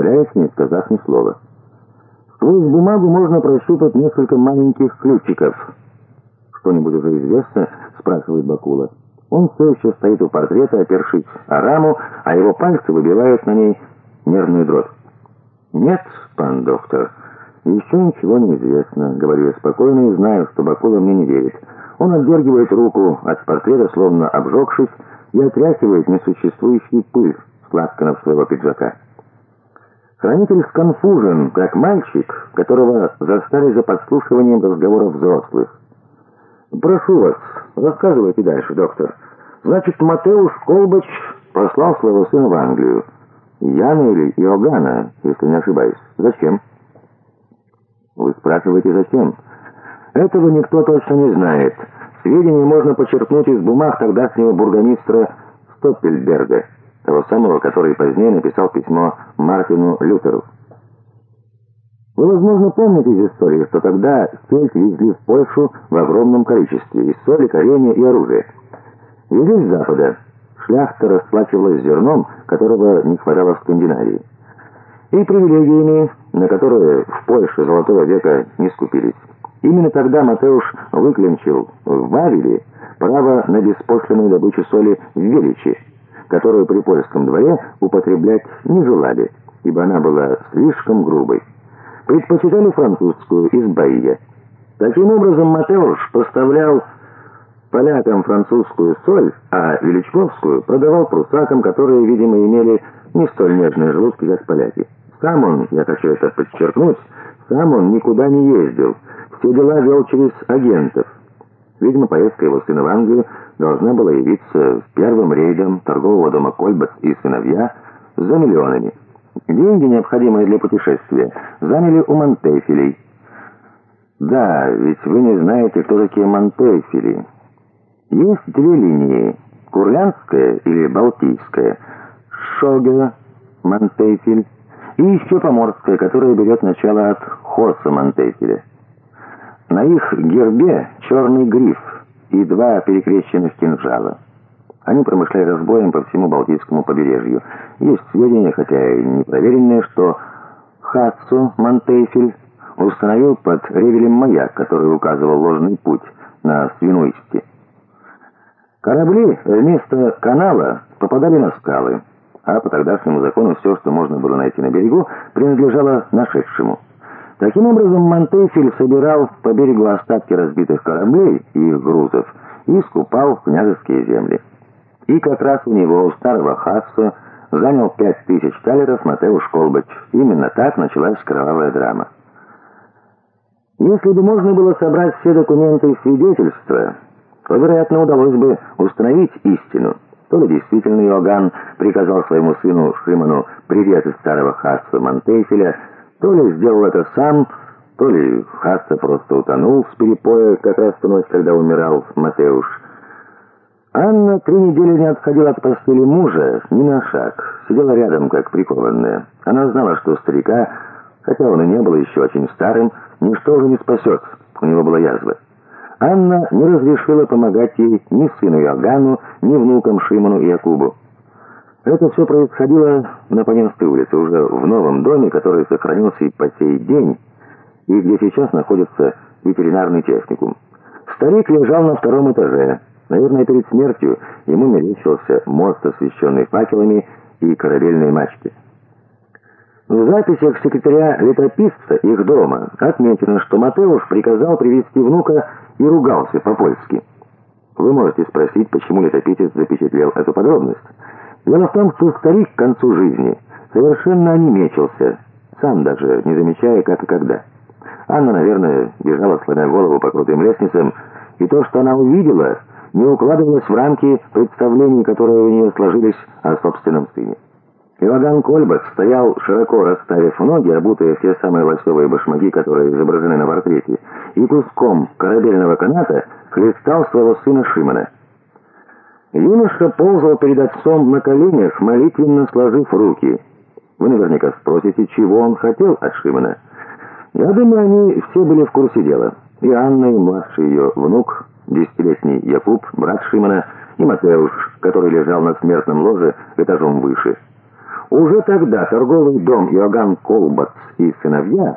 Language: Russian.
удаляясь, не сказав ни слова. Сквозь бумагу можно прощупать несколько маленьких ключиков. «Что-нибудь уже известно?» — спрашивает Бакула. Он все еще стоит у портрета, опершись о раму, а его пальцы выбивают на ней нервную дробь. «Нет, пан доктор, еще ничего не известно», — говорю я спокойно и знаю, что Бакула мне не верит. Он отдергивает руку от портрета, словно обжегшись, и отряхивает несуществующий пыль с ласканов своего пиджака. Хранитель сконфужен, как мальчик, которого застали за подслушиванием разговоров взрослых. «Прошу вас, рассказывайте дальше, доктор. Значит, Матеуш Колбач послал своего сына в Англию. Яна или Иоганна, если не ошибаюсь. Зачем?» «Вы спрашиваете, зачем?» «Этого никто точно не знает. Сведения можно почерпнуть из бумаг тогдашнего бургомистра Стоппельберга, того самого, который позднее написал письмо Мартину Лютеру. Вы, возможно, помните из истории, что тогда сельдь везли в Польшу в огромном количестве и соли, коренья и оружие. Везли с запада. Шляхта расплачивалась зерном, которого не хватало в Скандинавии. И привилегиями, на которые в Польше Золотого века не скупились. Именно тогда Матеуш выклинчил в Вавеле право на беспошлинную добычу соли в Величи, которую при польском дворе употреблять не желали, ибо она была слишком грубой предпочитали французскую из Баия. Таким образом, Матеуш поставлял полякам французскую соль, а Величковскую продавал прусакам, которые, видимо, имели не столь нежные желудки, как поляки. Сам он, я хочу это подчеркнуть, сам он никуда не ездил, все дела вел через агентов. Видимо, поездка его сына в Англию должна была явиться первым рейдом торгового дома Кольбас и сыновья за миллионами. Деньги, необходимые для путешествия, заняли у Монтефелей. Да, ведь вы не знаете, кто такие Монтефели. Есть две линии, Курлянская или Балтийская, Шога, Монтефель, и еще Поморская, которая берет начало от Хоса Монтефеля. На их гербе черный гриф и два перекрещенных кинжала. Они промышляли разбоем по всему Балтийскому побережью. Есть сведения, хотя и непроверенные, что Хатсу Монтейфель установил под Ревелем маяк, который указывал ложный путь на Свинуисте. Корабли вместо канала попадали на скалы, а по тогдашнему закону все, что можно было найти на берегу, принадлежало нашедшему. Таким образом, Монтейфель собирал по берегу остатки разбитых кораблей и их грузов и скупал княжеские земли. И как раз у него, у старого Хасса, занял пять тысяч талеров Матеуш Колбач. Именно так началась кровавая драма. Если бы можно было собрать все документы и свидетельства, то, вероятно, удалось бы установить истину. То ли действительно Иоганн приказал своему сыну Шимону привет из старого Хасса Монтейфеля, то ли сделал это сам, то ли Хасса просто утонул с перепоя как раз в ночь, когда умирал Матеуш. Анна три недели не отходила от постели мужа ни на шаг, сидела рядом, как прикованная. Она знала, что старика, хотя он и не был еще очень старым, ничто уже не спасет, у него была язва. Анна не разрешила помогать ей ни сыну Иоганну, ни внукам Шимону и Якубу. Это все происходило на Понинской улице, уже в новом доме, который сохранился и по сей день, и где сейчас находится ветеринарный техникум. Старик лежал на втором этаже, Наверное, перед смертью ему мерещился мост, освещенный факелами и корабельные мачты. В записях секретаря летописца их дома отмечено, что Матеуш приказал привести внука и ругался по-польски. Вы можете спросить, почему летописец запечатлел эту подробность. Дело в том, что старик к концу жизни совершенно онемечился, сам даже не замечая, как и когда. Анна, наверное, бежала, сломя голову по крутым лестницам, и то, что она увидела не укладывалось в рамки представлений, которые у нее сложились о собственном сыне. Иоганн Кольбах стоял, широко расставив ноги, обутые в те самые лосевые башмаки, которые изображены на портрете, и куском корабельного каната хлестал своего сына Шимона. Юноша ползал перед отцом на коленях, молитвенно сложив руки. Вы наверняка спросите, чего он хотел от Шимона. Я думаю, они все были в курсе дела. И Анна, и младший ее внук десятилетний Якуб, брат Шимона, и Матеуш, который лежал на смертном ложе этажом выше. Уже тогда торговый дом Иоганн Колбац и сыновья